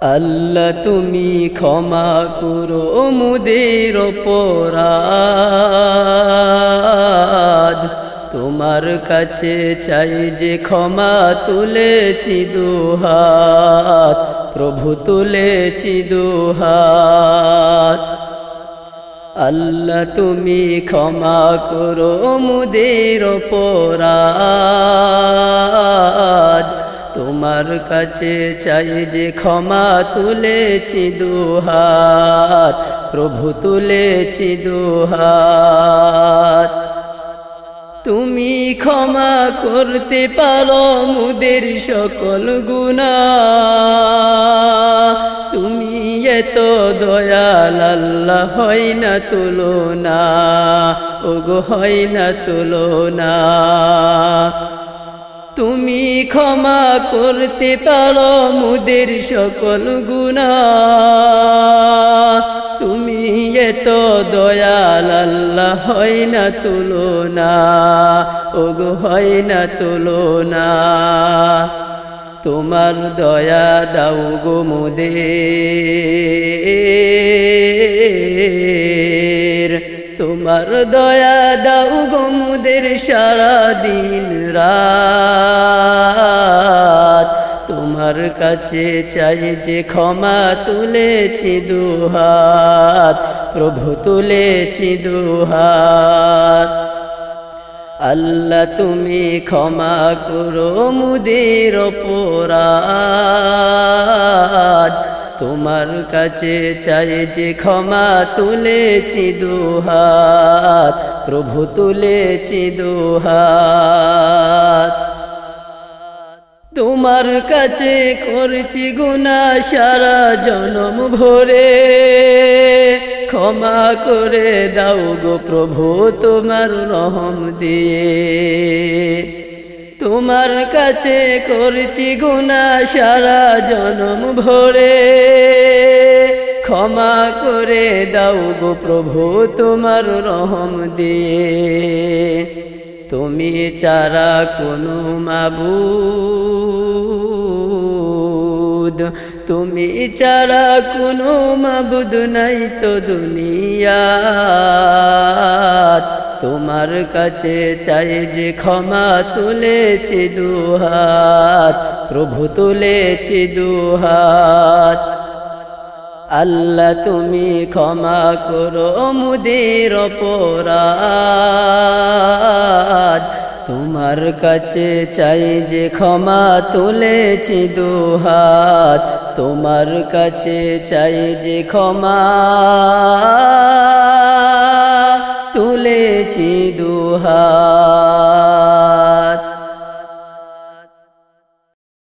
আল্লাহ তুমি ক্ষমা করো মুদের অপরাধ। তোমার কাছে চাই যে ক্ষমা তুলেছি দুহাত, প্রভু তুলেছি দুহাত। আল্লাহ তুমি ক্ষমা করো মুদের অপরাধ। তোমার কাছে চাই যে ক্ষমা তুলেছি দুহাত, প্রভু তুলেছি দুহাত। তুমি ক্ষমা করতে পারো মুদের সকল গুণা। তুমি এত দয়াল, আল্লাহ হয় না তুলনা, ওগো হয় না তুলনা। তুমি ক্ষমা করতে পারো মুদের সকল গুণা। তুমি এত দয়াল, আল্লাহ হয় না তুলনা, ওগো হয় না তুলনা। তোমার দয়া দাও গো মোদের। তোমার দয়া দাও গো মোদের সারা দিন রাত। কাছে চাই যে ক্ষমা তুলেছি দুহাত, প্রভু তুলেছি দুহাত। আল্লাহ তুমি ক্ষমা করো মুদের অপরাধ। তোমার কাছে চাই যে ক্ষমা তুলেছি দুহাত, প্রভু তুলেছি দুহাত। তোমার কাছে করছি গুণা সারা জনম ভরে। ক্ষমা করে দাও গো প্রভু তোমার রহম দিয়ে। তোমার কাছে করছি গুণা সারা জনম ভরে। ক্ষমা করে দাও গো প্রভু তোমার রহম দিয়ে। তুমি চারা কোনো মাবুদ। তুমি চারা কোনো মাবুদ নাই তো দুনিয়া তোমার কাছে চাই যে ক্ষমা তুলেছি দুহাত, প্রভু তুলেছি দুহাত। আল্লাহ তুমি ক্ষমা করো মুদের অপরাধ। তোমার কাছে চাই যে ক্ষমা তুলেছি দুহাত। তোমার কাছে চাই যে ক্ষমা তুলেছি দুহাত।